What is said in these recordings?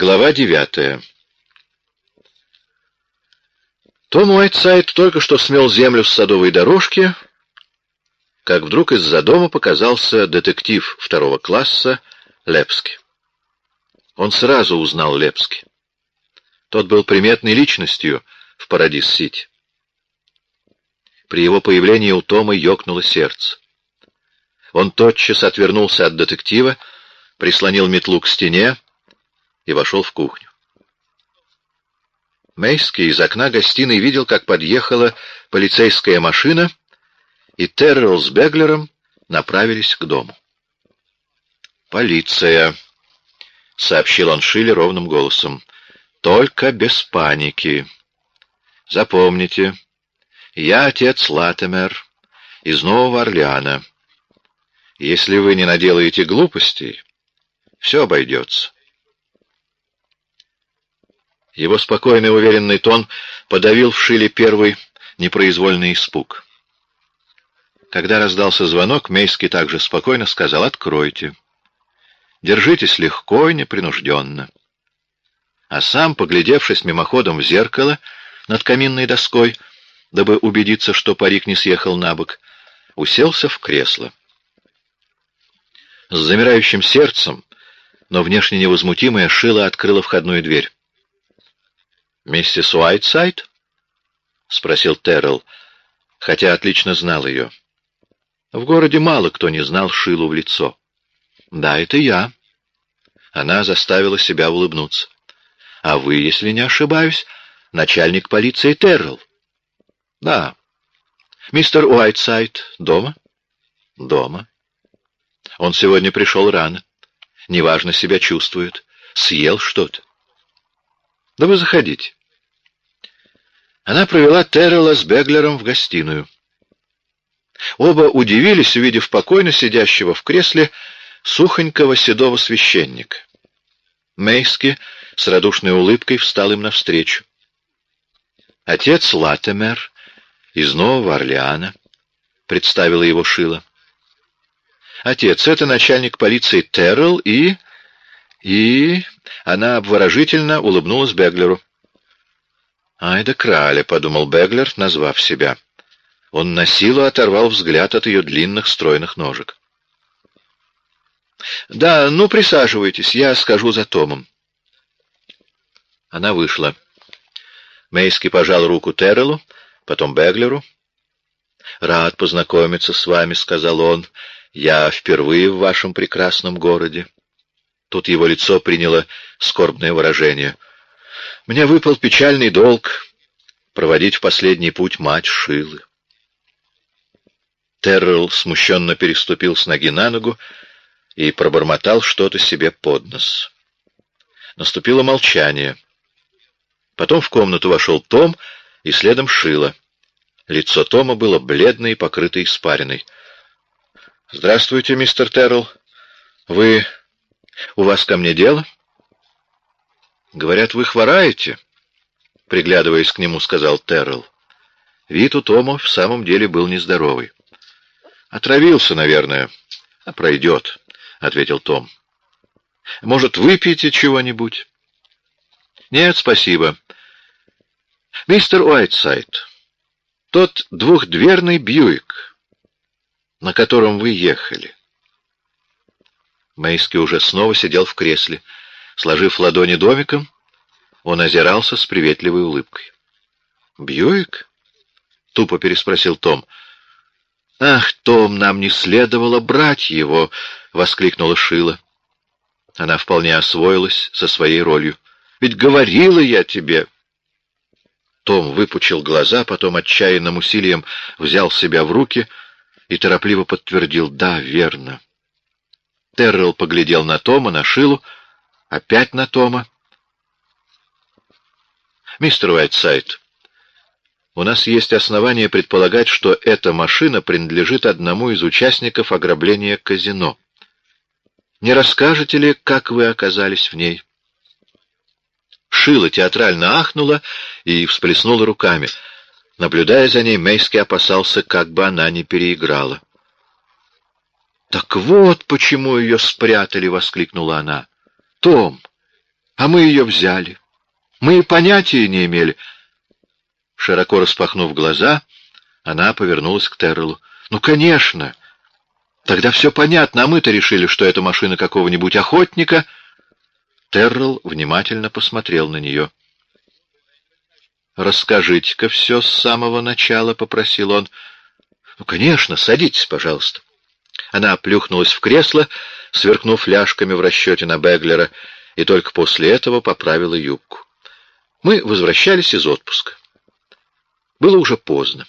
Глава девятая. Том Уайтсайд только что смел землю с садовой дорожки, как вдруг из-за дома показался детектив второго класса Лепски. Он сразу узнал Лепски. Тот был приметной личностью в Парадис-Сити. При его появлении у Тома ёкнуло сердце. Он тотчас отвернулся от детектива, прислонил метлу к стене, и вошел в кухню. Мейский из окна гостиной видел, как подъехала полицейская машина, и Террелл с Беглером направились к дому. «Полиция», — сообщил он Шиле ровным голосом, — «только без паники. Запомните, я отец Латемер из Нового Орлеана. Если вы не наделаете глупостей, все обойдется. Его спокойный уверенный тон подавил в Шиле первый непроизвольный испуг. Когда раздался звонок, Мейский также спокойно сказал «Откройте». Держитесь легко и непринужденно. А сам, поглядевшись мимоходом в зеркало над каминной доской, дабы убедиться, что парик не съехал на бок, уселся в кресло. С замирающим сердцем, но внешне невозмутимая, Шила открыла входную дверь. «Миссис Уайтсайд?» — спросил Террell, хотя отлично знал ее. В городе мало кто не знал Шилу в лицо. «Да, это я». Она заставила себя улыбнуться. «А вы, если не ошибаюсь, начальник полиции Террell?» «Да». «Мистер Уайтсайд дома?» «Дома». «Он сегодня пришел рано. Неважно себя чувствует. Съел что-то». «Да вы заходите». Она провела Террела с Беглером в гостиную. Оба удивились, увидев покойно сидящего в кресле сухонького седого священника. Мейски с радушной улыбкой встал им навстречу. Отец Латемер из Нового Орлеана, представила его Шила. Отец — это начальник полиции Террell и... и... Она обворожительно улыбнулась Беглеру. «Ай да краля», — подумал Беглер, назвав себя. Он на силу оторвал взгляд от ее длинных стройных ножек. «Да, ну присаживайтесь, я скажу за Томом». Она вышла. Мейский пожал руку Террелу, потом Беглеру. «Рад познакомиться с вами», — сказал он. «Я впервые в вашем прекрасном городе». Тут его лицо приняло скорбное выражение — мне выпал печальный долг проводить в последний путь мать Шилы. Террелл смущенно переступил с ноги на ногу и пробормотал что-то себе под нос. Наступило молчание. Потом в комнату вошел Том и следом Шила. Лицо Тома было бледное и покрыто испариной. «Здравствуйте, мистер Террелл. Вы... У вас ко мне дело?» «Говорят, вы хвораете?» Приглядываясь к нему, сказал Террell. Вид у Тома в самом деле был нездоровый. «Отравился, наверное. А пройдет», — ответил Том. «Может, выпьете чего-нибудь?» «Нет, спасибо. Мистер Уайтсайд, тот двухдверный Бьюик, на котором вы ехали». Мейски уже снова сидел в кресле, — Сложив ладони домиком, он озирался с приветливой улыбкой. «Бьюик?» — тупо переспросил Том. «Ах, Том, нам не следовало брать его!» — воскликнула Шила. Она вполне освоилась со своей ролью. «Ведь говорила я тебе!» Том выпучил глаза, потом отчаянным усилием взял себя в руки и торопливо подтвердил «Да, верно». Террell поглядел на Тома, на Шилу, Опять на Тома? Мистер Уайтсайд, у нас есть основания предполагать, что эта машина принадлежит одному из участников ограбления казино. Не расскажете ли, как вы оказались в ней? Шила театрально ахнула и всплеснула руками. Наблюдая за ней, Мейский опасался, как бы она не переиграла. «Так вот почему ее спрятали!» — воскликнула она. Том, А мы ее взяли. Мы и понятия не имели. Широко распахнув глаза, она повернулась к Террелу. «Ну, конечно! Тогда все понятно, а мы-то решили, что это машина какого-нибудь охотника». Террел внимательно посмотрел на нее. «Расскажите-ка все с самого начала», — попросил он. «Ну, конечно, садитесь, пожалуйста». Она плюхнулась в кресло, сверкнув ляжками в расчете на Беглера, и только после этого поправила юбку. Мы возвращались из отпуска. Было уже поздно.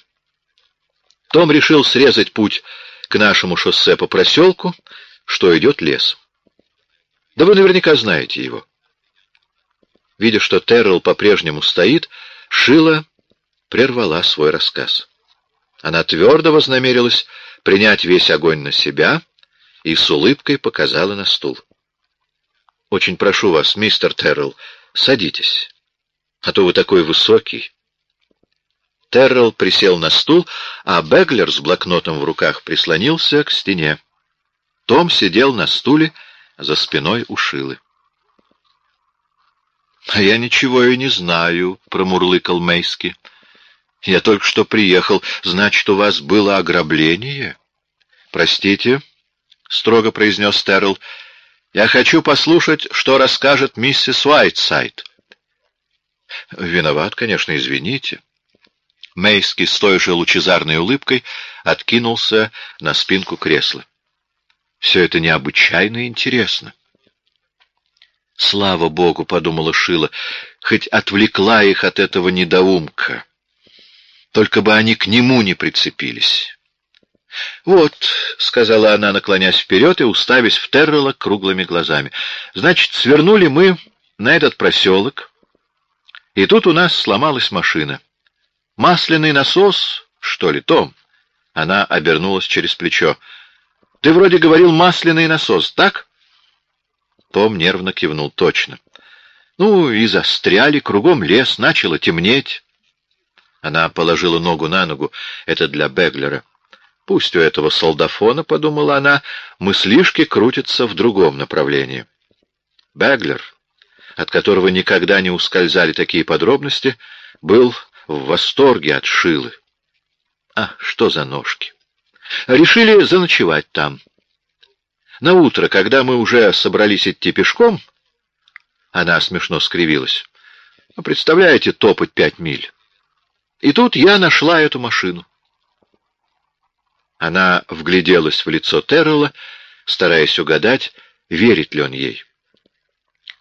Том решил срезать путь к нашему шоссе по проселку, что идет лес. Да вы наверняка знаете его. Видя, что Террell по-прежнему стоит, Шила прервала свой рассказ. Она твердо вознамерилась принять весь огонь на себя и с улыбкой показала на стул. «Очень прошу вас, мистер Террell, садитесь, а то вы такой высокий». Террell присел на стул, а Беглер с блокнотом в руках прислонился к стене. Том сидел на стуле за спиной у Шилы. «А я ничего и не знаю», — промурлыкал Мейски. «Я только что приехал. Значит, у вас было ограбление?» «Простите», — строго произнес Террell, — «я хочу послушать, что расскажет миссис Уайтсайд». «Виноват, конечно, извините». Мейски с той же лучезарной улыбкой откинулся на спинку кресла. «Все это необычайно интересно». «Слава Богу!» — подумала Шила, — «хоть отвлекла их от этого недоумка. Только бы они к нему не прицепились». «Вот», — сказала она, наклонясь вперед и уставясь в Террела круглыми глазами, — «значит, свернули мы на этот проселок, и тут у нас сломалась машина. Масляный насос, что ли, Том?» Она обернулась через плечо. «Ты вроде говорил масляный насос, так?» Том нервно кивнул. «Точно. Ну, и застряли, кругом лес, начало темнеть». Она положила ногу на ногу. Это для Беглера. Пусть у этого солдафона, — подумала она, — мыслишки крутятся в другом направлении. Беглер, от которого никогда не ускользали такие подробности, был в восторге от Шилы. А, что за ножки! Решили заночевать там. На утро, когда мы уже собрались идти пешком, она смешно скривилась. Представляете, топать пять миль. И тут я нашла эту машину. Она вгляделась в лицо Террелла, стараясь угадать, верит ли он ей.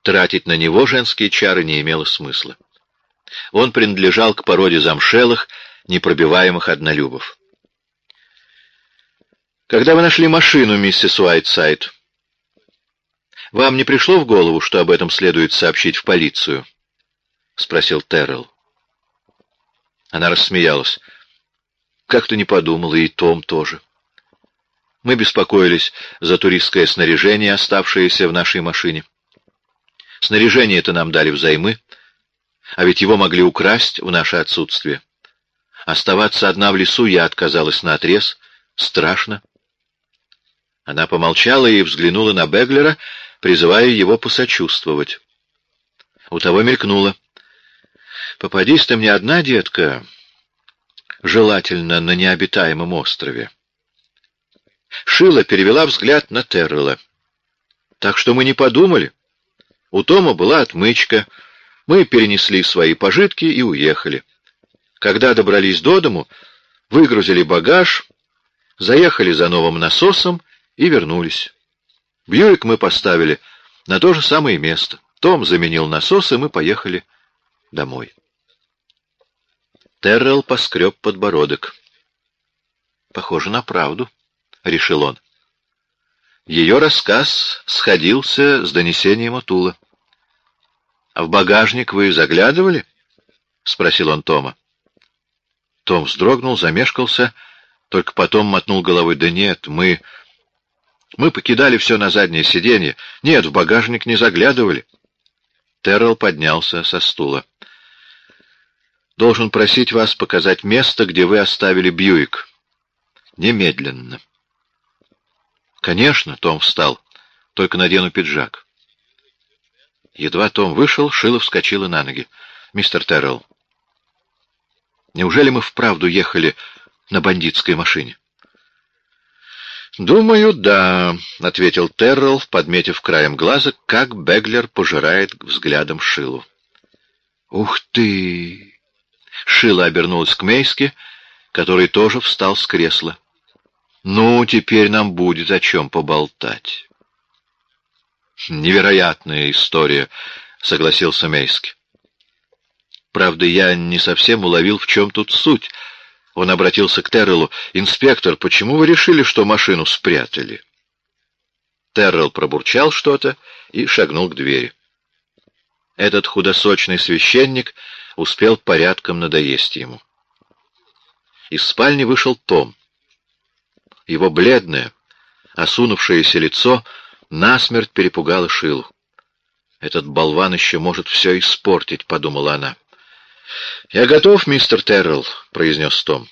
Тратить на него женские чары не имело смысла. Он принадлежал к породе замшелых, непробиваемых однолюбов. «Когда вы нашли машину, миссис Уайтсайд, вам не пришло в голову, что об этом следует сообщить в полицию?» — спросил Террелл. Она рассмеялась. Как-то не подумала, и Том тоже. Мы беспокоились за туристское снаряжение, оставшееся в нашей машине. Снаряжение это нам дали взаймы, а ведь его могли украсть в наше отсутствие. Оставаться одна в лесу я отказалась наотрез. Страшно. Она помолчала и взглянула на Беглера, призывая его посочувствовать. У того мелькнуло. «Попадись ты мне одна, детка, желательно на необитаемом острове». Шила перевела взгляд на Террела. «Так что мы не подумали. У Тома была отмычка. Мы перенесли свои пожитки и уехали. Когда добрались до дому, выгрузили багаж, заехали за новым насосом и вернулись. Бьюик мы поставили на то же самое место. Том заменил насос, и мы поехали домой. Террell поскреб подбородок. «Похоже на правду», — решил он. Ее рассказ сходился с донесением Атула. «А в багажник вы заглядывали?» — спросил он Тома. Том вздрогнул, замешкался, только потом мотнул головой. «Да нет, мы... Мы покидали все на заднее сиденье. Нет, в багажник не заглядывали». Террell поднялся со стула. «Должен просить вас показать место, где вы оставили Бьюик. Немедленно». «Конечно», — Том встал, — «только надену пиджак». Едва Том вышел, Шила вскочила на ноги. «Мистер Террелл, неужели мы вправду ехали на бандитской машине?» «Думаю, да», — ответил Террелл, подметив краем глаза, как Беглер пожирает взглядом Шилу. «Ух ты!» Шила обернулась к Мейске, который тоже встал с кресла. «Ну, теперь нам будет о чем поболтать». «Невероятная история», — согласился Мейски. «Правда, я не совсем уловил, в чем тут суть». Он обратился к Террелу. «Инспектор, почему вы решили, что машину спрятали?» Террел пробурчал что-то и шагнул к двери. Этот худосочный священник успел порядком надоесть ему. Из спальни вышел Том. Его бледное, осунувшееся лицо насмерть перепугало Шилу. «Этот болван еще может все испортить», — подумала она. «Я готов, мистер Террелл», — произнес Том.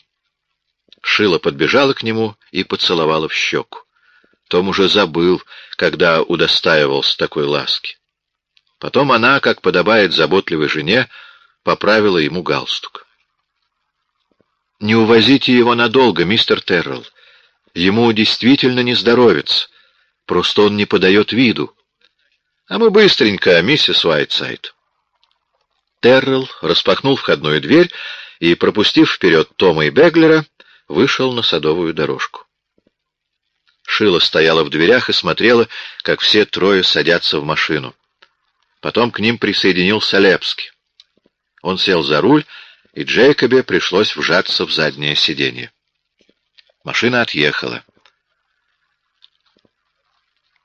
Шила подбежала к нему и поцеловала в щеку. Том уже забыл, когда удостаивался такой ласки. Потом она, как подобает заботливой жене, поправила ему галстук. «Не увозите его надолго, мистер Террелл. Ему действительно не здоровится. Просто он не подает виду. А мы быстренько, миссис Уайтсайд». Террелл распахнул входную дверь и, пропустив вперед Тома и Беглера, вышел на садовую дорожку. Шила стояла в дверях и смотрела, как все трое садятся в машину. Потом к ним присоединился Лепский. Он сел за руль, и Джейкобе пришлось вжаться в заднее сиденье. Машина отъехала.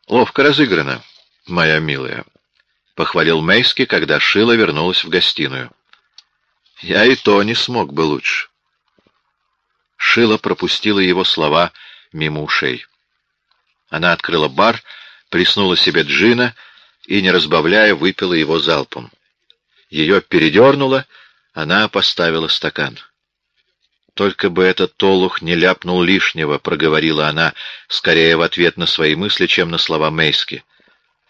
«Ловко разыграно, моя милая», — похвалил Мейски, когда Шила вернулась в гостиную. «Я и то не смог бы лучше». Шила пропустила его слова мимо ушей. Она открыла бар, плеснула себе джина — и, не разбавляя, выпила его залпом. Ее передернуло, она поставила стакан. «Только бы этот толух не ляпнул лишнего», — проговорила она, скорее в ответ на свои мысли, чем на слова Мейски.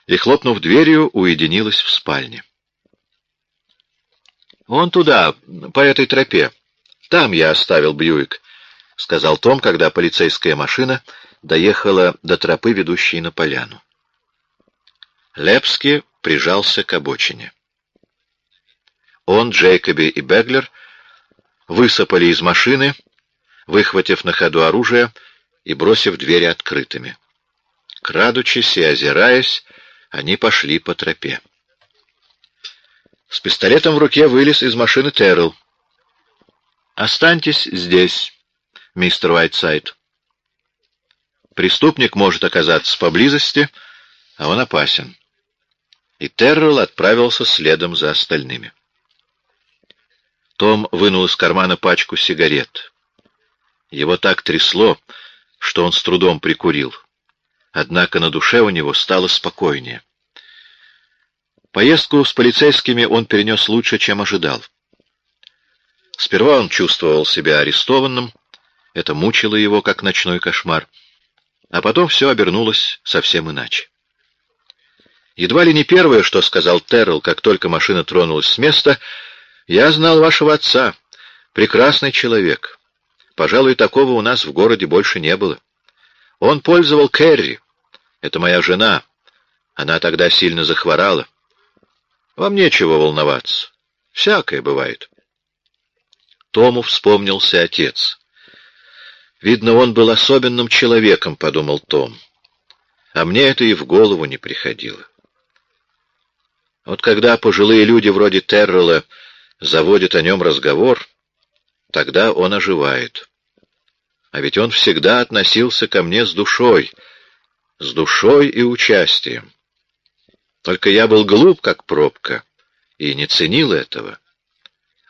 И, хлопнув дверью, уединилась в спальне. «Вон туда, по этой тропе. Там я оставил Бьюик», — сказал Том, когда полицейская машина доехала до тропы, ведущей на поляну. Лепски прижался к обочине. Он, Джейкоби и Беглер высыпали из машины, выхватив на ходу оружие и бросив двери открытыми. Крадучись и озираясь, они пошли по тропе. С пистолетом в руке вылез из машины Террell. «Останьтесь здесь, мистер Уайтсайд. Преступник может оказаться поблизости, а он опасен и Террелл отправился следом за остальными. Том вынул из кармана пачку сигарет. Его так трясло, что он с трудом прикурил. Однако на душе у него стало спокойнее. Поездку с полицейскими он перенес лучше, чем ожидал. Сперва он чувствовал себя арестованным, это мучило его, как ночной кошмар, а потом все обернулось совсем иначе. Едва ли не первое, что сказал Террell, как только машина тронулась с места, «Я знал вашего отца. Прекрасный человек. Пожалуй, такого у нас в городе больше не было. Он пользовал Кэрри. Это моя жена. Она тогда сильно захворала. Вам нечего волноваться. Всякое бывает». Тому вспомнился отец. «Видно, он был особенным человеком», — подумал Том. «А мне это и в голову не приходило». Вот когда пожилые люди вроде Террелла заводят о нем разговор, тогда он оживает. А ведь он всегда относился ко мне с душой, с душой и участием. Только я был глуп, как пробка, и не ценил этого.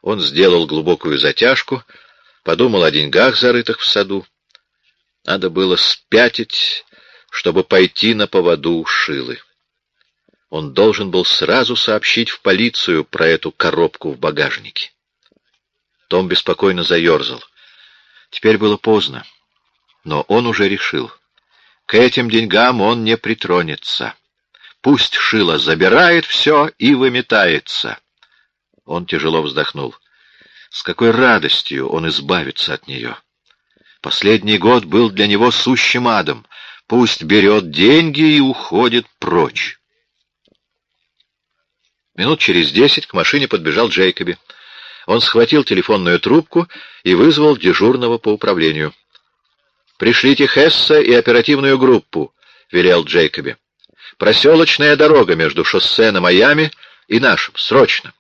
Он сделал глубокую затяжку, подумал о деньгах, зарытых в саду. Надо было спятить, чтобы пойти на поводу Шилы. Он должен был сразу сообщить в полицию про эту коробку в багажнике. Том беспокойно заерзал. Теперь было поздно, но он уже решил. К этим деньгам он не притронется. Пусть Шила забирает все и выметается. Он тяжело вздохнул. С какой радостью он избавится от нее. Последний год был для него сущим адом. Пусть берет деньги и уходит прочь. Минут через десять к машине подбежал Джейкоби. Он схватил телефонную трубку и вызвал дежурного по управлению. «Пришлите Хесса и оперативную группу», — велел Джейкоби. «Проселочная дорога между шоссе на Майами и нашим. Срочно!»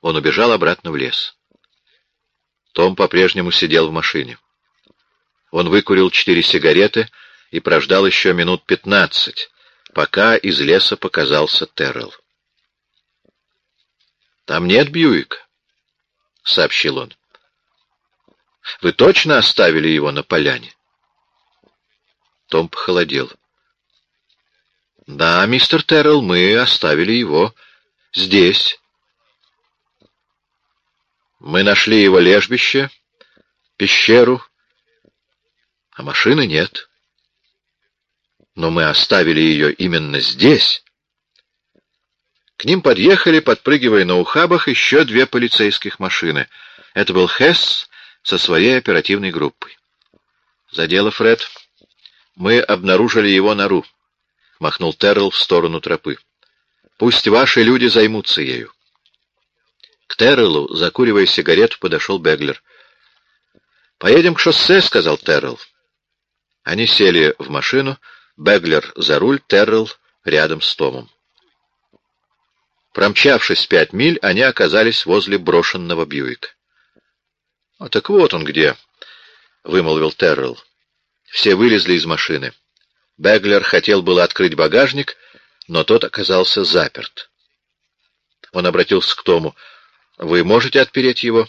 Он убежал обратно в лес. Том по-прежнему сидел в машине. Он выкурил четыре сигареты и прождал еще минут пятнадцать, пока из леса показался Террell. «Там нет Бьюика», — сообщил он. «Вы точно оставили его на поляне?» Том похолодел. «Да, мистер Террell, мы оставили его здесь». Мы нашли его лежбище, пещеру, а машины нет. Но мы оставили ее именно здесь. К ним подъехали, подпрыгивая на ухабах, еще две полицейских машины. Это был Хесс со своей оперативной группой. За дело, Фред. Мы обнаружили его нору. Махнул Террell в сторону тропы. Пусть ваши люди займутся ею. К Терреллу, закуривая сигарету, подошел Беглер. «Поедем к шоссе», — сказал Террелл. Они сели в машину, Беглер за руль, Террелл рядом с Томом. Промчавшись пять миль, они оказались возле брошенного Бьюика. «А так вот он где», — вымолвил Террелл. Все вылезли из машины. Беглер хотел было открыть багажник, но тот оказался заперт. Он обратился к Тому. Вы можете отпереть его?»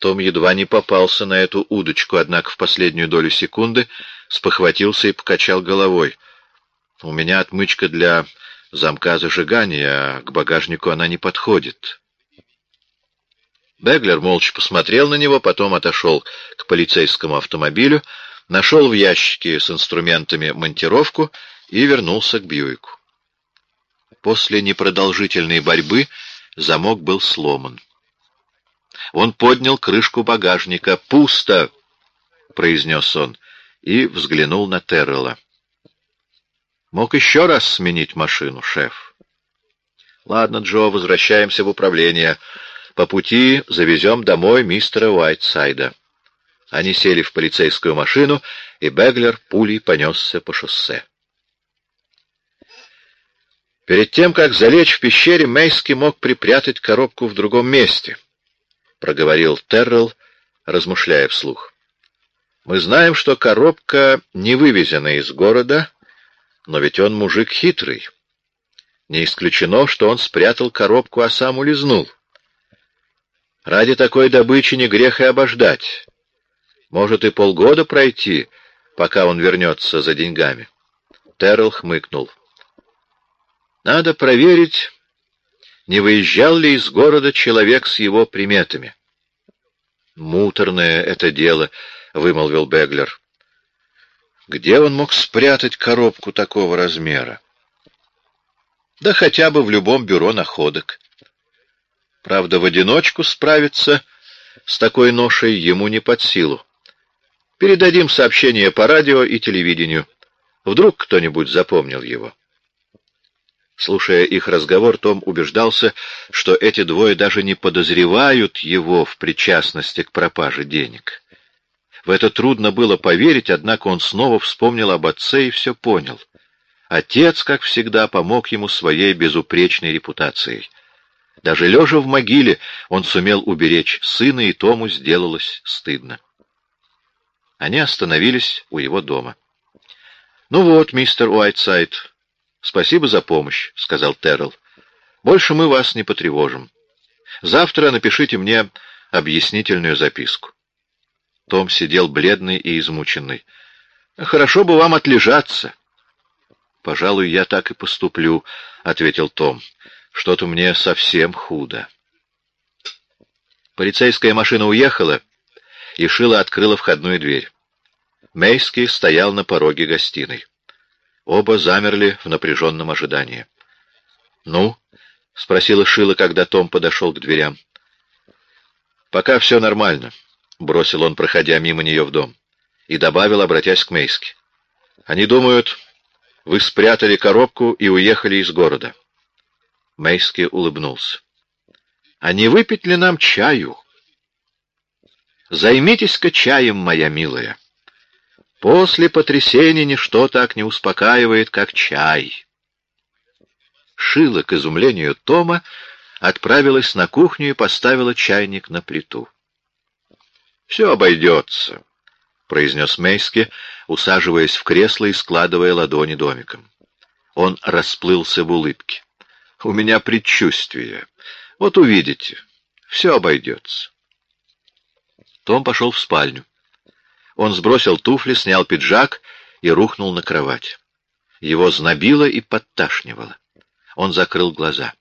Том едва не попался на эту удочку, однако в последнюю долю секунды спохватился и покачал головой. «У меня отмычка для замка зажигания, а к багажнику она не подходит». Беглер молча посмотрел на него, потом отошел к полицейскому автомобилю, нашел в ящике с инструментами монтировку и вернулся к Бьюику. После непродолжительной борьбы Замок был сломан. Он поднял крышку багажника. «Пусто!» — произнес он и взглянул на Террелла. «Мог еще раз сменить машину, шеф?» «Ладно, Джо, возвращаемся в управление. По пути завезем домой мистера Уайтсайда». Они сели в полицейскую машину, и Беглер пулей понесся по шоссе. Перед тем, как залечь в пещере, Мейски мог припрятать коробку в другом месте, — проговорил Террелл, размышляя вслух. Мы знаем, что коробка не вывезена из города, но ведь он мужик хитрый. Не исключено, что он спрятал коробку, а сам улизнул. Ради такой добычи не грех и обождать. Может и полгода пройти, пока он вернется за деньгами. Террell хмыкнул. — надо проверить, не выезжал ли из города человек с его приметами. «Муторное это дело», — вымолвил Беглер. «Где он мог спрятать коробку такого размера?» «Да хотя бы в любом бюро находок. Правда, в одиночку справиться с такой ношей ему не под силу. Передадим сообщение по радио и телевидению. Вдруг кто-нибудь запомнил его». Слушая их разговор, Том убеждался, что эти двое даже не подозревают его в причастности к пропаже денег. В это трудно было поверить, однако он снова вспомнил об отце и все понял. Отец, как всегда, помог ему своей безупречной репутацией. Даже лежа в могиле, он сумел уберечь сына, и Тому сделалось стыдно. Они остановились у его дома. «Ну вот, мистер Уайтсайд, «Спасибо за помощь», — сказал Террell. «Больше мы вас не потревожим. Завтра напишите мне объяснительную записку». Том сидел бледный и измученный. «Хорошо бы вам отлежаться». «Пожалуй, я так и поступлю», — ответил Том. «Что-то мне совсем худо». Полицейская машина уехала, и Шила открыла входную дверь. Мейский стоял на пороге гостиной. Оба замерли в напряженном ожидании. «Ну?» — спросила Шила, когда Том подошел к дверям. «Пока все нормально», — бросил он, проходя мимо нее в дом, и добавил, обратясь к Мейске. «Они думают, вы спрятали коробку и уехали из города». Мейски улыбнулся. «А не выпить ли нам чаю?» «Займитесь-ка чаем, моя милая. После потрясения ничто так не успокаивает, как чай». Шила, к изумлению Тома, отправилась на кухню и поставила чайник на плиту. «Все обойдется», — произнес Мейски, усаживаясь в кресло и складывая ладони домиком. Он расплылся в улыбке. «У меня предчувствие. Вот увидите, все обойдется». Том пошел в спальню. Он сбросил туфли, снял пиджак и рухнул на кровать. Его знобило и подташнивало. Он закрыл глаза.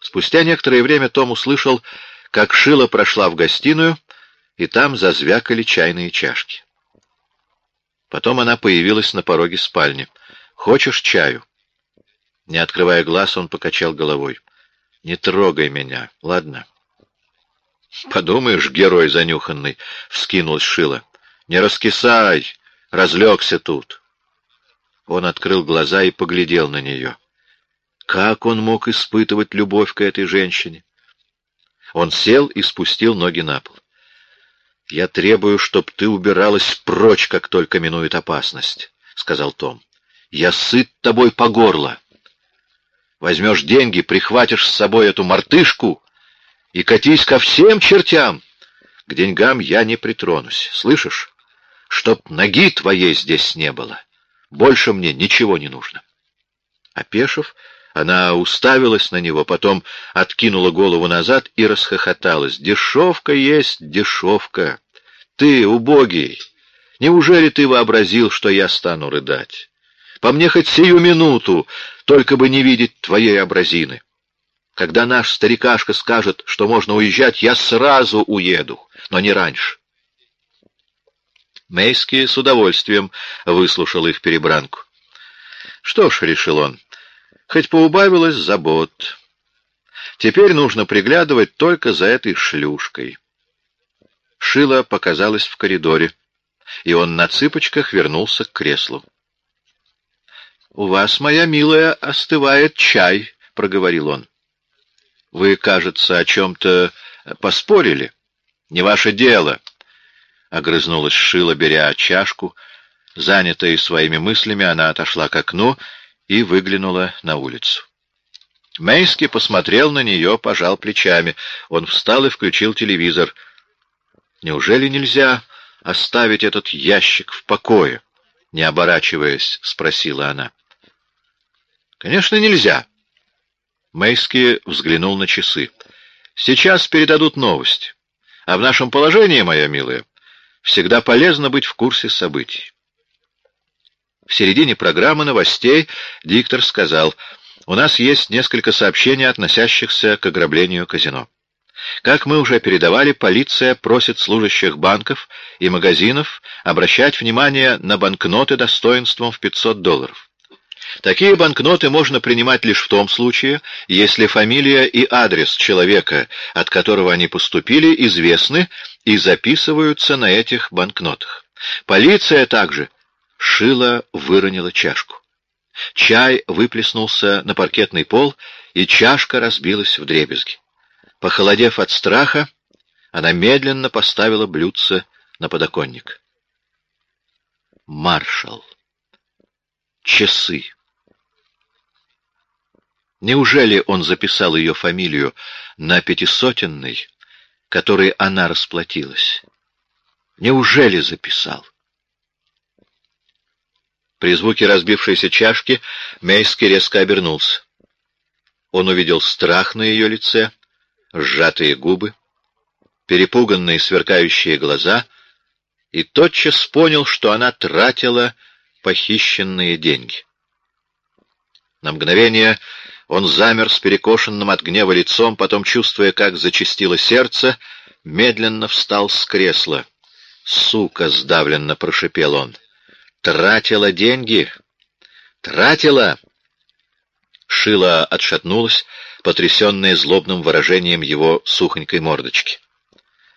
Спустя некоторое время Том услышал, как Шила прошла в гостиную, и там зазвякали чайные чашки. Потом она появилась на пороге спальни. «Хочешь чаю?» Не открывая глаз, он покачал головой. «Не трогай меня, ладно?» «Подумаешь, герой занюханный!» — вскинулась Шила. «Не раскисай! Разлегся тут!» Он открыл глаза и поглядел на нее. Как он мог испытывать любовь к этой женщине? Он сел и спустил ноги на пол. «Я требую, чтоб ты убиралась прочь, как только минует опасность», — сказал Том. «Я сыт тобой по горло. Возьмешь деньги, прихватишь с собой эту мартышку и катись ко всем чертям. К деньгам я не притронусь, слышишь? Чтоб ноги твоей здесь не было. Больше мне ничего не нужно». Опешив, она уставилась на него, потом откинула голову назад и расхохоталась. «Дешевка есть дешевка! Ты, убогий, неужели ты вообразил, что я стану рыдать? По мне хоть сию минуту, только бы не видеть твоей образины. Когда наш старикашка скажет, что можно уезжать, я сразу уеду, но не раньше». Мейски с удовольствием выслушал их перебранку. «Что ж», — решил он, хоть поубавилось забот. Теперь нужно приглядывать только за этой шлюшкой. Шила показалась в коридоре, и он на цыпочках вернулся к креслу. — У вас, моя милая, остывает чай, — проговорил он. — Вы, кажется, о чем-то поспорили. — Не ваше дело, — огрызнулась Шила, беря чашку. Занятая своими мыслями, она отошла к окну и выглянула на улицу. Мейски посмотрел на нее, пожал плечами. Он встал и включил телевизор. «Неужели нельзя оставить этот ящик в покое?» Не оборачиваясь, спросила она. «Конечно, нельзя». Мейски взглянул на часы. «Сейчас передадут новость. А в нашем положении, моя милая, всегда полезно быть в курсе событий. В середине программы новостей диктор сказал, «У нас есть несколько сообщений, относящихся к ограблению казино. Как мы уже передавали, полиция просит служащих банков и магазинов обращать внимание на банкноты достоинством в 500 долларов. Такие банкноты можно принимать лишь в том случае, если фамилия и адрес человека, от которого они поступили, известны и записываются на этих банкнотах. Полиция также Шила выронила чашку. Чай выплеснулся на паркетный пол, и чашка разбилась в дребезги. Похолодев от страха, она медленно поставила блюдце на подоконник. Маршал. Часы. Неужели он записал ее фамилию на пятисотенной, которой она расплатилась? Неужели записал? При звуке разбившейся чашки Мейски резко обернулся. Он увидел страх на ее лице, сжатые губы, перепуганные сверкающие глаза и тотчас понял, что она тратила похищенные деньги. На мгновение он замер с перекошенным от гнева лицом, потом, чувствуя, как зачастило сердце, медленно встал с кресла. «Сука!» — сдавленно прошипел он. Тратила деньги. Тратила. Шила отшатнулась, потрясенная злобным выражением его сухонькой мордочки.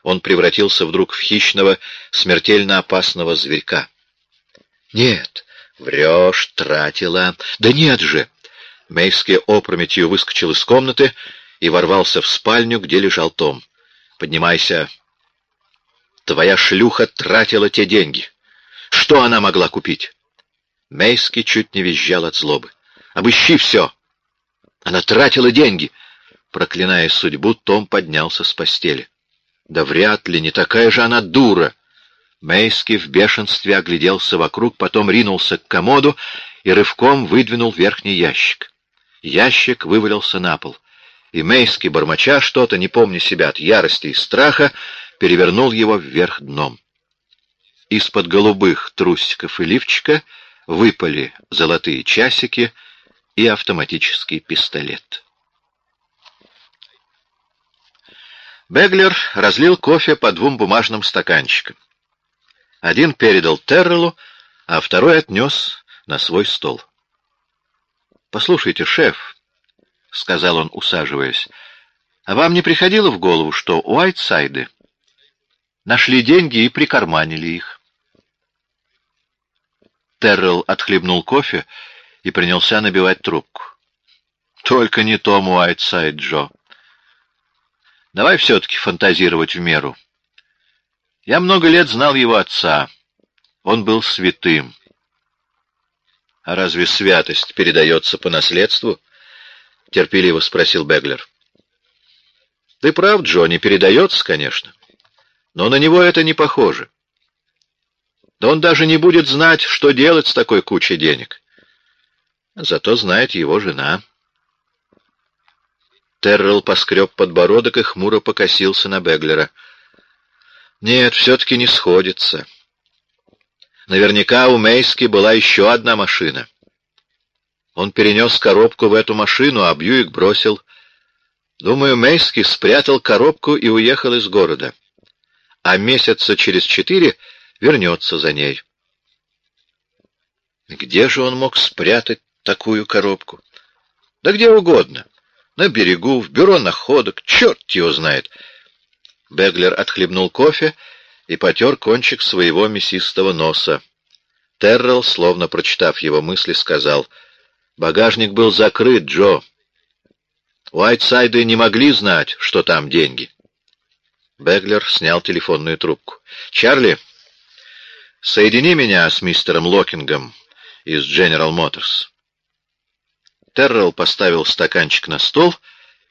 Он превратился вдруг в хищного, смертельно опасного зверька. «Нет, врешь, тратила. Да нет же!» Мейский опрометью выскочил из комнаты и ворвался в спальню, где лежал Том. «Поднимайся. Твоя шлюха тратила те деньги. Что она могла купить?» Мейский чуть не визжал от злобы. «Обыщи все!» Она тратила деньги. Проклиная судьбу, Том поднялся с постели. Да вряд ли, не такая же она дура. Мейски в бешенстве огляделся вокруг, потом ринулся к комоду и рывком выдвинул верхний ящик. Ящик вывалился на пол, и Мейски, бормоча что-то, не помня себя от ярости и страха, перевернул его вверх дном. Из-под голубых трусиков и лифчика выпали золотые часики — и автоматический пистолет. Беглер разлил кофе по двум бумажным стаканчикам. Один передал Террелу, а второй отнес на свой стол. «Послушайте, шеф», — сказал он, усаживаясь, — «а вам не приходило в голову, что Уайтсайды нашли деньги и прикарманили их?» Террелл отхлебнул кофе и принялся набивать трубку. «Только не Том Уайтсайд, Джо. Давай все-таки фантазировать в меру. Я много лет знал его отца. Он был святым. А разве святость передается по наследству? Терпеливо спросил Беглер. Ты прав, Джо, не передается, конечно. Но на него это не похоже. Да он даже не будет знать, что делать с такой кучей денег. Зато знает его жена. Террell поскреб подбородок и хмуро покосился на Беглера. Нет, все-таки не сходится. Наверняка у Мейски была еще одна машина. Он перенес коробку в эту машину, а Бьюик бросил. Думаю, Мейски спрятал коробку и уехал из города. А месяца через четыре вернется за ней. Где же он мог спрятать такую коробку? Да где угодно. На берегу, в бюро находок, черт его знает. Беглер отхлебнул кофе и потер кончик своего мясистого носа. Террell, словно прочитав его мысли, сказал, «Багажник был закрыт, Джо. Уайтсайды не могли знать, что там деньги». Беглер снял телефонную трубку. «Чарли, соедини меня с мистером Локингом из General Motors». Террелл поставил стаканчик на стол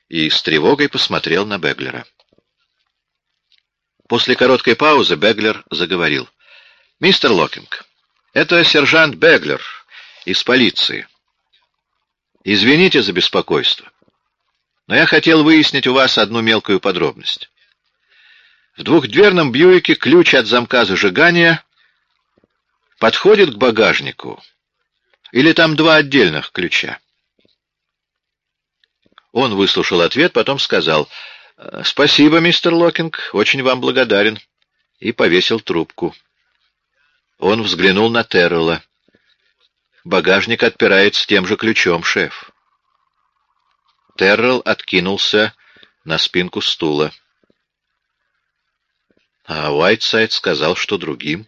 и с тревогой посмотрел на Беглера. После короткой паузы Беглер заговорил. «Мистер Локинг, это сержант Беглер из полиции. Извините за беспокойство, но я хотел выяснить у вас одну мелкую подробность. В двухдверном Бьюике ключ от замка зажигания подходит к багажнику, или там два отдельных ключа?» Он выслушал ответ, потом сказал «Спасибо, мистер Локинг, очень вам благодарен», и повесил трубку. Он взглянул на Террелла. «Багажник отпирается тем же ключом, шеф». Террелл откинулся на спинку стула. А Уайтсайд сказал, что другим.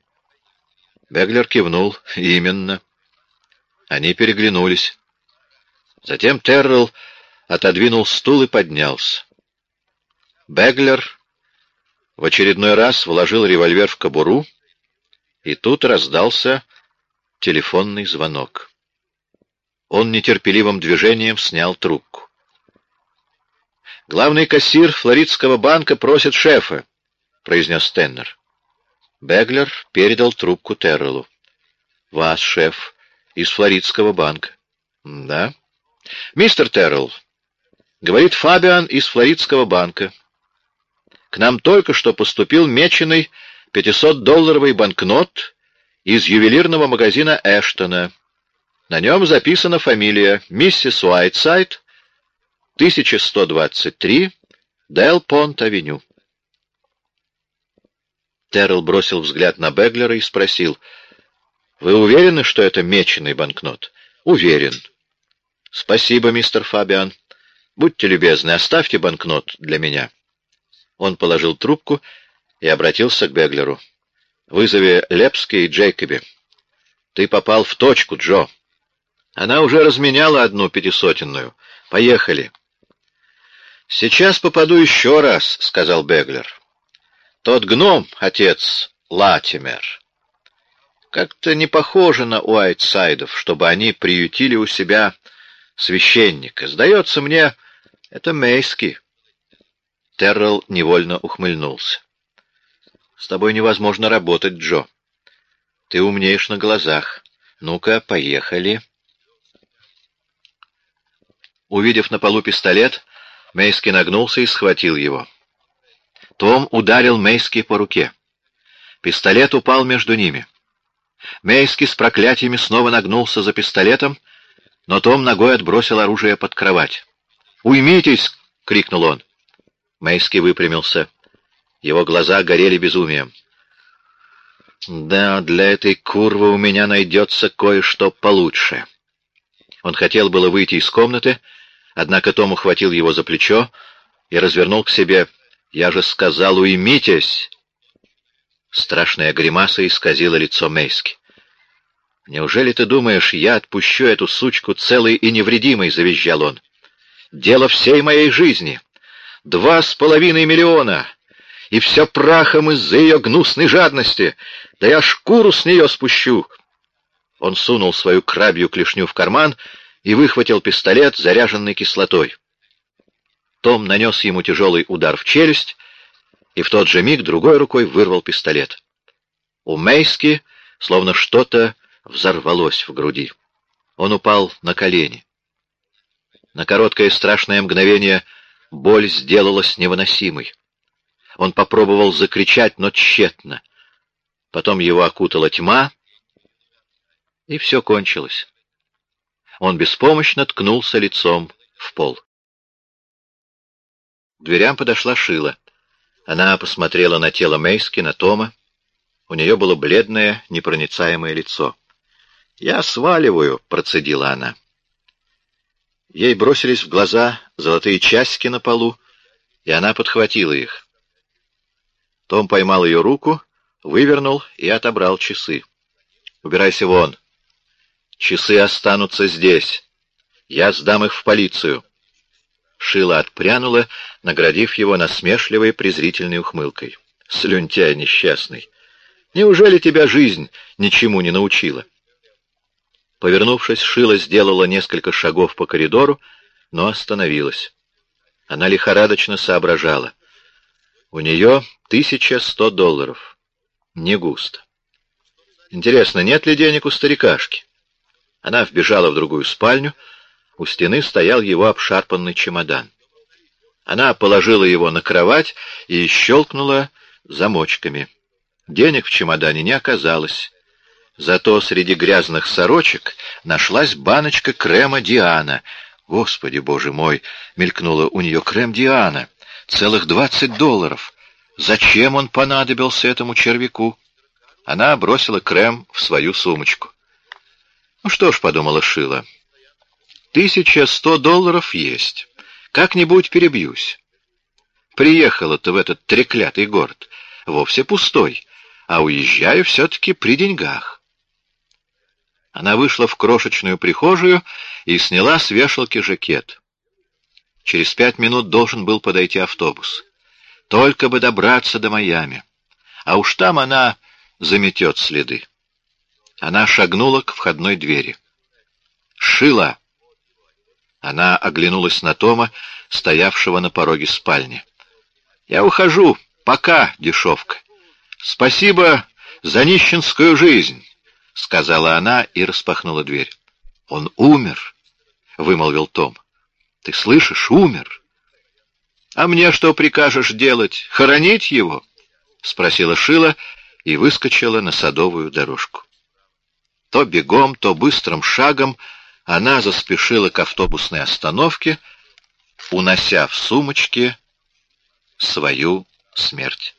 Беглер кивнул. «Именно». Они переглянулись. Затем Террелл отодвинул стул и поднялся. Беглер в очередной раз вложил револьвер в кобуру, и тут раздался телефонный звонок. Он нетерпеливым движением снял трубку. «Главный кассир Флоридского банка просит шефа», — произнес Теннер. Беглер передал трубку Террелу. «Вас, шеф, из Флоридского банка». «Да». «Мистер Террелл, Говорит Фабиан из Флоридского банка. К нам только что поступил меченый 500-долларовый банкнот из ювелирного магазина Эштона. На нем записана фамилия миссис Уайтсайд, 1123, Дел Понт-авеню. Террell бросил взгляд на Беглера и спросил, Вы уверены, что это меченый банкнот? Уверен. Спасибо, мистер Фабиан. Будьте любезны, оставьте банкнот для меня. Он положил трубку и обратился к Беглеру. Вызови Лепски и Джейкоби. Ты попал в точку, Джо. Она уже разменяла одну пятисотенную. Поехали. Сейчас попаду еще раз, сказал Беглер. Тот гном, отец Латимер, как-то не похоже на Уайтсайдов, чтобы они приютили у себя священника. Сдается мне, это Мейски. Террell невольно ухмыльнулся. С тобой невозможно работать, Джо. Ты умнеешь на глазах. Ну-ка, поехали. Увидев на полу пистолет, Мейски нагнулся и схватил его. Том ударил Мейски по руке. Пистолет упал между ними. Мейски с проклятиями снова нагнулся за пистолетом, но Том ногой отбросил оружие под кровать. «Уймитесь!» — крикнул он. Мейски выпрямился. Его глаза горели безумием. «Да, для этой курвы у меня найдется кое-что получше». Он хотел было выйти из комнаты, однако Том ухватил его за плечо и развернул к себе. «Я же сказал, уймитесь!» Страшная гримаса исказила лицо Мейски. «Неужели ты думаешь, я отпущу эту сучку целой и невредимой?» — завизжал он. «Дело всей моей жизни. Два с половиной миллиона. И все прахом из-за ее гнусной жадности. Да я шкуру с нее спущу!» Он сунул свою крабью клешню в карман и выхватил пистолет, заряженный кислотой. Том нанес ему тяжелый удар в челюсть, и в тот же миг другой рукой вырвал пистолет. У Мейски словно что-то взорвалось в груди. Он упал на колени. На короткое страшное мгновение боль сделалась невыносимой. Он попробовал закричать, но тщетно. Потом его окутала тьма, и все кончилось. Он беспомощно ткнулся лицом в пол. К дверям подошла Шила. Она посмотрела на тело Мейски, на Тома. У нее было бледное, непроницаемое лицо. «Я сваливаю», — процедила она. Ей бросились в глаза золотые часики на полу, и она подхватила их. Том поймал ее руку, вывернул и отобрал часы. «Убирайся вон. Часы останутся здесь. Я сдам их в полицию». Шила отпрянула, наградив его насмешливой презрительной ухмылкой. «Слюнтяй несчастный! Неужели тебя жизнь ничему не научила?» Повернувшись, Шила сделала несколько шагов по коридору, но остановилась. Она лихорадочно соображала. У нее тысяча сто долларов. Не густо. Интересно, нет ли денег у старикашки? Она вбежала в другую спальню, у стены стоял его обшарпанный чемодан. Она положила его на кровать и щелкнула замочками. Денег в чемодане не оказалось. Зато среди грязных сорочек нашлась баночка крема Диана. «Господи, боже мой!» — мелькнула у нее крем Диана. «Целых двадцать долларов! Зачем он понадобился этому червяку?» Она бросила крем в свою сумочку. «Ну что ж», — подумала Шила, — Тысяча сто долларов есть. Как-нибудь перебьюсь. Приехала-то в этот треклятый город, вовсе пустой, а уезжаю все-таки при деньгах. Она вышла в крошечную прихожую и сняла с вешалки жакет. Через пять минут должен был подойти автобус. Только бы добраться до Майами. А уж там она заметет следы. Она шагнула к входной двери. «Шила!» Она оглянулась на Тома, стоявшего на пороге спальни. «Я ухожу. Пока, дешевка. Спасибо за нищенскую жизнь», — сказала она и распахнула дверь. «Он умер», — вымолвил Том. «Ты слышишь? Умер». «А мне что прикажешь делать? Хоронить его?» — спросила Шила и выскочила на садовую дорожку. То бегом, то быстрым шагом — она заспешила к автобусной остановке, унося в сумочке свою смерть.